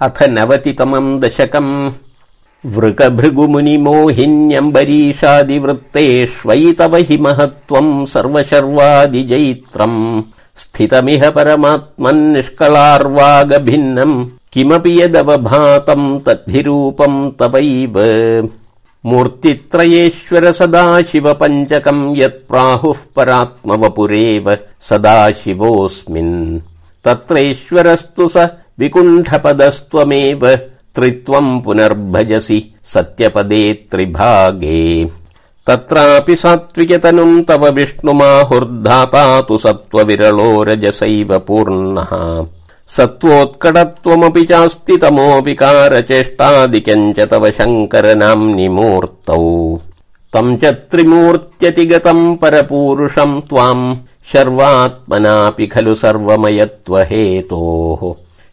अथ नवतितमम् दशकम्। तव हि महत्त्वम् सर्वशर्वादिजैत्रम्। स्थितमिह परमात्मन्निष्कलार्वागभिन्नम् किमपि यदवभातम् तद्धिरूपम् तवैव। मूर्तित्रयेश्वर सदा पञ्चकम् यत्प्राहुः परात्मवपुरेव। सदा शिवोऽस्मिन् तत्रैश्वरस्तु स विकुण्ठपदस्त्वमेव त्रित्वम् पुनर्भजसि सत्यपदे त्रिभागे। तत्रापि सात्विकतनुम् तव विष्णुमाहुर्धाता तु सत्त्वविरलो रजसैव पूर्णः। सत्त्वोत्कटत्वमपि चास्ति तमोऽपि कारचेष्टादिकम् च तव शङ्कर नाम्नि मूर्तौ तम् च त्रिमूर्त्यतिगतम् परपूरुषम् त्वाम् शर्वात्मनापि खलु सर्वमयत्वहेतोः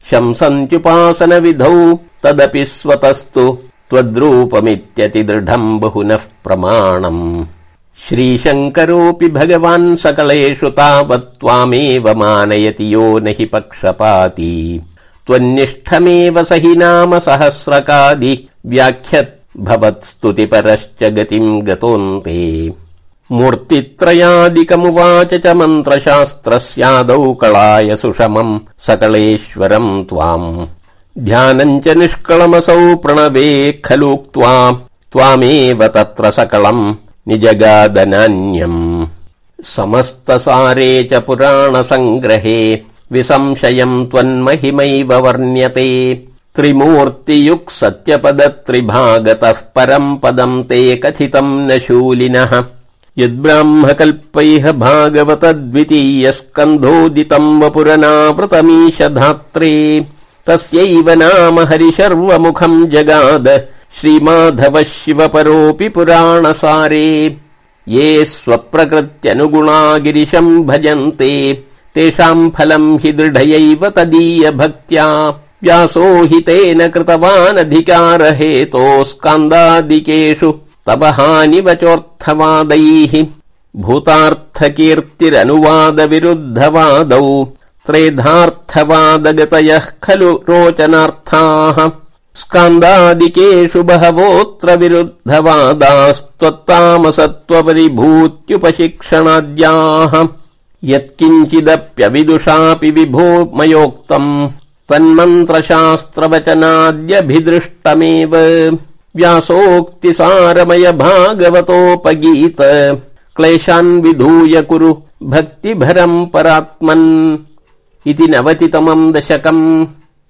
शंसन्त्युपासनविधौ तदपि स्वतस्तु त्वद्रूपमित्यतिदृढम् बहुनः प्रमाणम् श्रीशङ्करोऽपि भगवान् सकलेषु तावत् त्वामेव मानयति यो न हि पक्षपाती त्वन्निष्ठमेव स हि नाम सहस्रकादि व्याख्यत् भवत्स्तुतिपरश्च गतिम् गतोऽन्ते मूर्तित्रयादिकमुवाच च मन्त्रशास्त्रस्यादौ कलाय सुषमम् सकलेश्वरम् त्वाम्। ध्यानम् च निष्कळमसौ प्रणवे खलुक्त्वा त्वामेव तत्र सकलम् निजगादनान्यम्। समस्तसारे च पुराणसङ्ग्रहे विसंशयम् त्वन्महिमैव वर्ण्यते। त्रिमूर्तियुक् सत्यपद त्रिभागतः परम् पदम् ते कथितम् न शूलिनः यद्ब्राह्मकल्पैः भागवतद्वितीय स्कन्धोदितम् वपुरनावृतमीश धात्रे तस्यैव नाम हरिशर्वमुखम् जगाद। श्रीमाधवः शिवपरोऽपि पुराणसारे। ये स्वप्रकृत्यनुगुणा गिरिशम् भजन्ते। तेषाम् फलम् हि दृढयैव तदीय भक्त्या व्यासो हि तेन कृतवानधिकारहेतोस्कान्दादिकेषु तव हानिवचोऽर्थवादैः। भूतार्थकीर्तिरनुवादविरुद्धवादौ त्रेधार्थवादगतयः खलु रोचनार्थाः। स्कान्दादिकेषु बहवोऽत्र विरुद्धवादास्त्वत्तामसत्त्वपरिभूत्युपशिक्षणाद्याः यत्किञ्चिदप्यविदुषापि विभो मयोक्तम् तन्मन्त्रशास्त्रवचनाद्यभिदृष्टमेव व्यासोक्तिसारमय भागवतोपगीत क्लेशान् विधूय कुरु भक्तिभरम् परात्मन्। इति नवतितमम् दशकम्